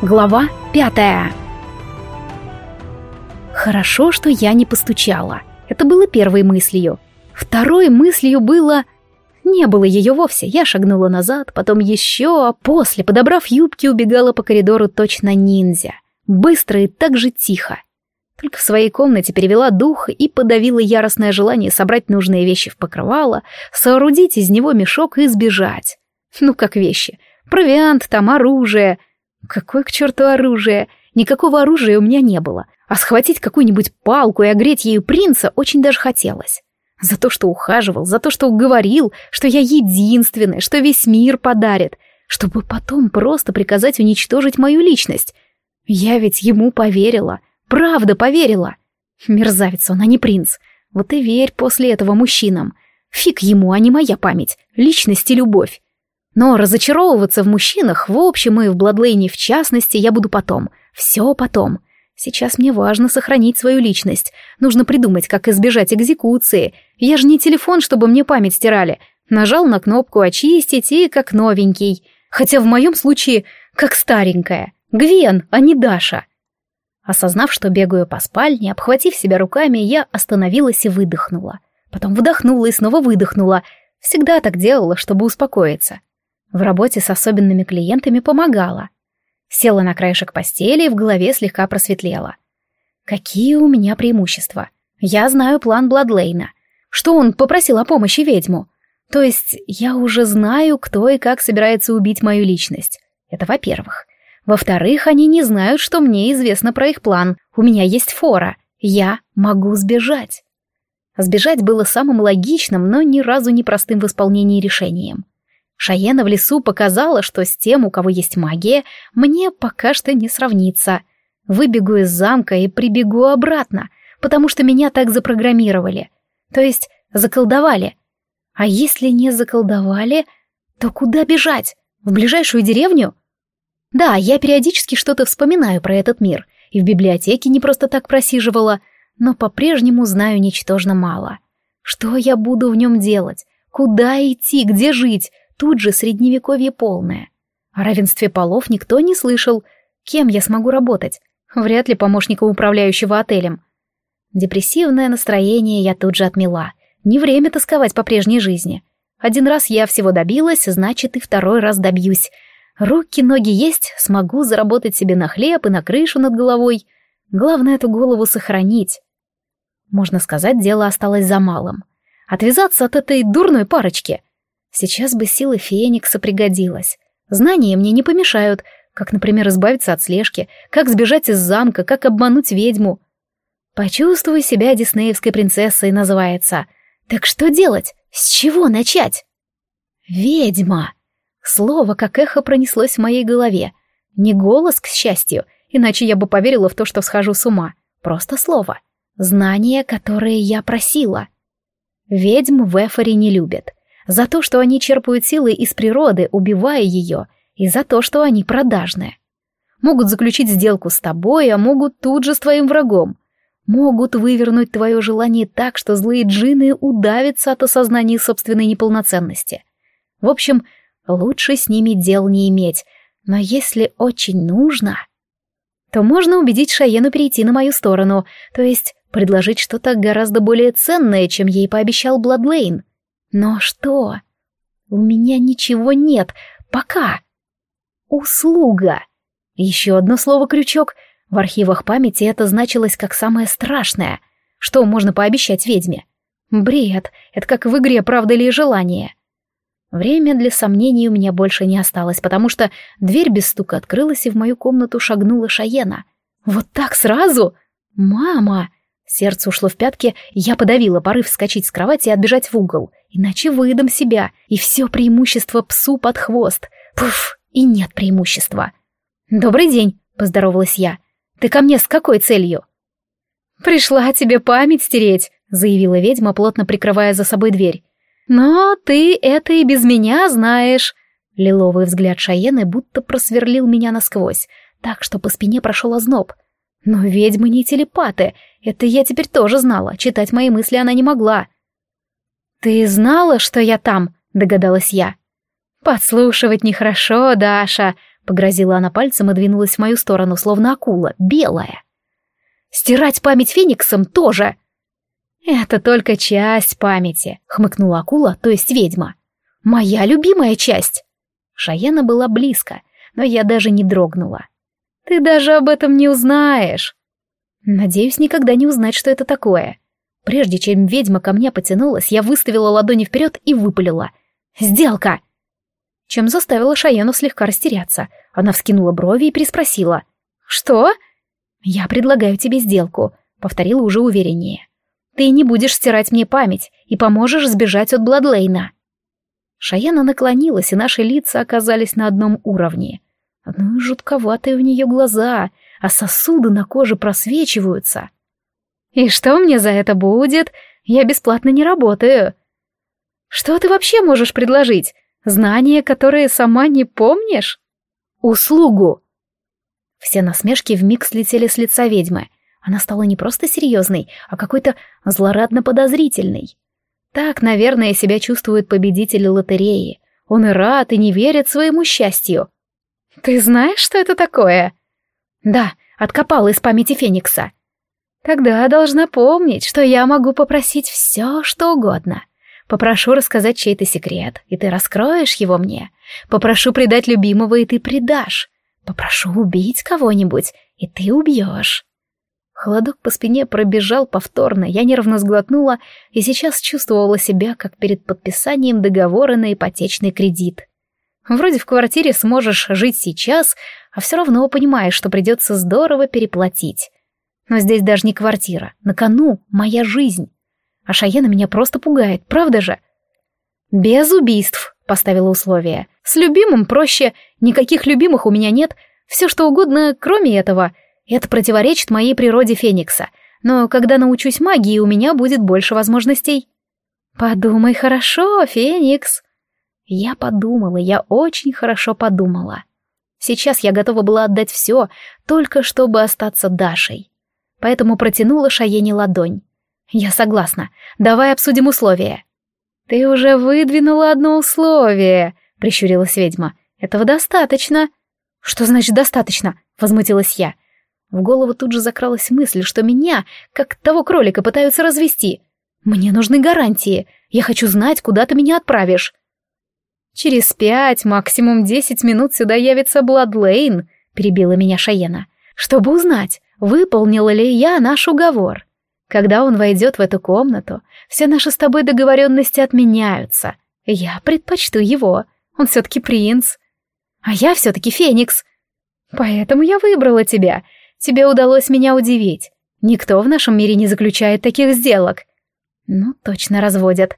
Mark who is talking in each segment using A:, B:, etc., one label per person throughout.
A: Глава пятая. Хорошо, что я не постучала. Это было первой мыслью. Второй мыслью было... Не было ее вовсе. Я шагнула назад, потом еще, а после, подобрав юбки, убегала по коридору точно ниндзя. Быстро и так же тихо. Только в своей комнате перевела дух и подавила яростное желание собрать нужные вещи в покрывало, соорудить из него мешок и сбежать. Ну, как вещи. Провиант, там оружие. Какое к черту оружие? Никакого оружия у меня не было, а схватить какую-нибудь палку и огреть ею принца очень даже хотелось. За то, что ухаживал, за то, что уговорил, что я единственная, что весь мир подарит, чтобы потом просто приказать уничтожить мою личность. Я ведь ему поверила, правда поверила. Мерзавец он, а не принц. Вот и верь после этого мужчинам. Фиг ему, а не моя память, личность и любовь. Но разочаровываться в мужчинах, в общем и в Бладлейне в частности, я буду потом. Все потом. Сейчас мне важно сохранить свою личность. Нужно придумать, как избежать экзекуции. Я же не телефон, чтобы мне память стирали. Нажал на кнопку «Очистить» и как новенький. Хотя в моем случае как старенькая. Гвен, а не Даша. Осознав, что бегаю по спальне, обхватив себя руками, я остановилась и выдохнула. Потом вдохнула и снова выдохнула. Всегда так делала, чтобы успокоиться. В работе с особенными клиентами помогала. Села на краешек постели и в голове слегка просветлела. Какие у меня преимущества? Я знаю план Бладлейна. Что он попросил о помощи ведьму? То есть я уже знаю, кто и как собирается убить мою личность. Это во-первых. Во-вторых, они не знают, что мне известно про их план. У меня есть фора. Я могу сбежать. Сбежать было самым логичным, но ни разу не простым в исполнении решением. Шаена в лесу показала, что с тем, у кого есть магия, мне пока что не сравнится. Выбегу из замка и прибегу обратно, потому что меня так запрограммировали. То есть заколдовали. А если не заколдовали, то куда бежать? В ближайшую деревню? Да, я периодически что-то вспоминаю про этот мир, и в библиотеке не просто так просиживала, но по-прежнему знаю ничтожно мало. Что я буду в нем делать? Куда идти? Где жить? Тут же средневековье полное. О равенстве полов никто не слышал. Кем я смогу работать? Вряд ли помощником управляющего отелем. Депрессивное настроение я тут же отмела. Не время тосковать по прежней жизни. Один раз я всего добилась, значит и второй раз добьюсь. Руки, ноги есть, смогу заработать себе на хлеб и на крышу над головой. Главное эту голову сохранить. Можно сказать, дело осталось за малым. Отвязаться от этой дурной парочки — Сейчас бы силы Феникса пригодилась. Знания мне не помешают, как, например, избавиться от слежки, как сбежать из замка, как обмануть ведьму. «Почувствуй себя диснеевской принцессой» называется. Так что делать? С чего начать? «Ведьма». Слово, как эхо, пронеслось в моей голове. Не голос, к счастью, иначе я бы поверила в то, что схожу с ума. Просто слово. Знания, которые я просила. Ведьм в Эфоре не любят за то, что они черпают силы из природы, убивая ее, и за то, что они продажные. Могут заключить сделку с тобой, а могут тут же с твоим врагом. Могут вывернуть твое желание так, что злые джины удавятся от осознания собственной неполноценности. В общем, лучше с ними дел не иметь, но если очень нужно, то можно убедить Шаену перейти на мою сторону, то есть предложить что-то гораздо более ценное, чем ей пообещал Бладлейн. Но что? У меня ничего нет. Пока. Услуга. Еще одно слово «крючок». В архивах памяти это значилось как самое страшное. Что можно пообещать ведьме? Бред. Это как в игре «Правда ли желание». Время для сомнений у меня больше не осталось, потому что дверь без стука открылась, и в мою комнату шагнула Шаена. Вот так сразу? Мама! Сердце ушло в пятки, я подавила порыв вскочить с кровати и отбежать в угол. Иначе выдам себя, и все преимущество псу под хвост. Пуф, и нет преимущества. «Добрый день», — поздоровалась я. «Ты ко мне с какой целью?» «Пришла тебе память стереть», — заявила ведьма, плотно прикрывая за собой дверь. «Но ты это и без меня знаешь». Лиловый взгляд Шаены будто просверлил меня насквозь, так что по спине прошел озноб. Но ведьмы не телепаты, это я теперь тоже знала, читать мои мысли она не могла. «Ты знала, что я там?» — догадалась я. «Подслушивать нехорошо, Даша», — Погрозила она пальцем и двинулась в мою сторону, словно акула, белая. «Стирать память фениксом тоже!» «Это только часть памяти», — хмыкнула акула, то есть ведьма. «Моя любимая часть!» Шаяна была близко, но я даже не дрогнула. «Ты даже об этом не узнаешь!» Надеюсь, никогда не узнать, что это такое. Прежде чем ведьма ко мне потянулась, я выставила ладони вперед и выпалила. «Сделка!» Чем заставила Шаяну слегка растеряться. Она вскинула брови и переспросила. «Что?» «Я предлагаю тебе сделку», — повторила уже увереннее. «Ты не будешь стирать мне память и поможешь сбежать от Бладлейна». Шаяна наклонилась, и наши лица оказались на одном уровне. Ну и жутковатые у нее глаза, а сосуды на коже просвечиваются. «И что мне за это будет? Я бесплатно не работаю». «Что ты вообще можешь предложить? Знания, которые сама не помнишь?» «Услугу!» Все насмешки вмиг слетели с лица ведьмы. Она стала не просто серьезной, а какой-то злорадно-подозрительной. Так, наверное, себя чувствует победитель лотереи. Он и рад, и не верит своему счастью. «Ты знаешь, что это такое?» «Да, откопала из памяти Феникса». «Тогда должна помнить, что я могу попросить все, что угодно. Попрошу рассказать чей-то секрет, и ты раскроешь его мне. Попрошу предать любимого, и ты предашь. Попрошу убить кого-нибудь, и ты убьешь». Холодок по спине пробежал повторно, я нервно сглотнула и сейчас чувствовала себя, как перед подписанием договора на ипотечный кредит. Вроде в квартире сможешь жить сейчас, а все равно понимаешь, что придется здорово переплатить. Но здесь даже не квартира, на кону моя жизнь. А Шаяна меня просто пугает, правда же? «Без убийств», — поставила условие. «С любимым проще, никаких любимых у меня нет, все что угодно, кроме этого — это противоречит моей природе Феникса, но когда научусь магии, у меня будет больше возможностей. Подумай хорошо, Феникс. Я подумала, я очень хорошо подумала. Сейчас я готова была отдать все, только чтобы остаться Дашей. Поэтому протянула Шаене ладонь. Я согласна. Давай обсудим условия. Ты уже выдвинула одно условие, прищурилась ведьма. Этого достаточно. Что значит достаточно? возмутилась я. В голову тут же закралась мысль, что меня, как того кролика, пытаются развести. Мне нужны гарантии. Я хочу знать, куда ты меня отправишь. Через пять, максимум десять минут сюда явится Бладлейн, перебила меня Шаена, чтобы узнать, выполнила ли я наш уговор. Когда он войдет в эту комнату, все наши с тобой договоренности отменяются. Я предпочту его. Он все-таки принц. А я все-таки феникс. Поэтому я выбрала тебя — Тебе удалось меня удивить. Никто в нашем мире не заключает таких сделок. Ну, точно разводят.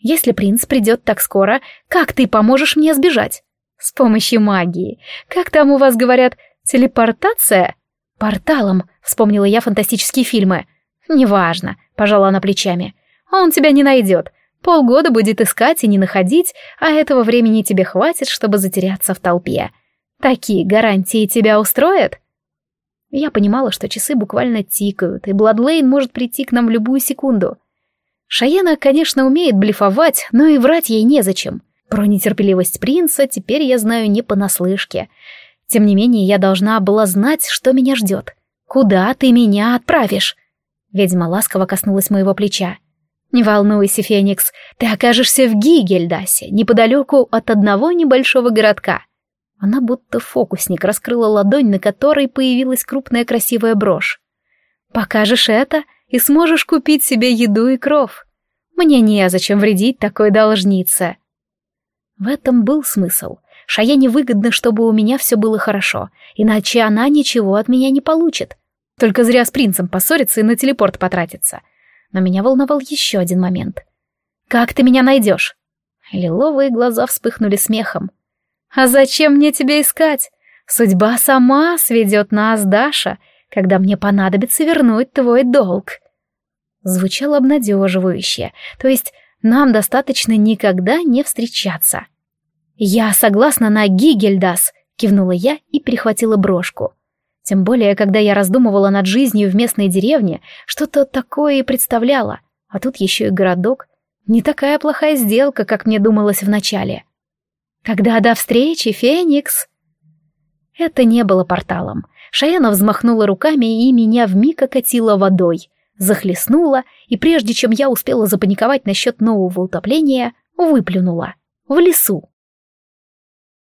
A: Если принц придет так скоро, как ты поможешь мне сбежать? С помощью магии. Как там у вас говорят, телепортация? Порталом, вспомнила я фантастические фильмы. Неважно, пожала она плечами. Он тебя не найдет. Полгода будет искать и не находить, а этого времени тебе хватит, чтобы затеряться в толпе. Такие гарантии тебя устроят? Я понимала, что часы буквально тикают, и Бладлейн может прийти к нам в любую секунду. Шаяна, конечно, умеет блефовать, но и врать ей незачем. Про нетерпеливость принца теперь я знаю не понаслышке. Тем не менее, я должна была знать, что меня ждет. «Куда ты меня отправишь?» Ведьма ласково коснулась моего плеча. «Не волнуйся, Феникс, ты окажешься в Гигельдасе, неподалеку от одного небольшого городка. Она будто фокусник раскрыла ладонь, на которой появилась крупная красивая брошь. «Покажешь это, и сможешь купить себе еду и кров. Мне незачем вредить такой должнице». В этом был смысл. Шаяне выгодно, чтобы у меня все было хорошо, иначе она ничего от меня не получит. Только зря с принцем поссориться и на телепорт потратиться. Но меня волновал еще один момент. «Как ты меня найдешь?» Лиловые глаза вспыхнули смехом. А зачем мне тебя искать? Судьба сама сведет нас, Даша, когда мне понадобится вернуть твой долг. Звучало обнадеживающе, то есть нам достаточно никогда не встречаться. Я согласна на Гигельдас, кивнула я и перехватила брошку. Тем более, когда я раздумывала над жизнью в местной деревне, что-то такое и представляла. А тут еще и городок. Не такая плохая сделка, как мне думалось вначале. Когда до встречи, Феникс!» Это не было порталом. Шаяна взмахнула руками, и меня вмиг окатила водой. Захлестнула, и прежде чем я успела запаниковать насчет нового утопления, выплюнула. В лесу.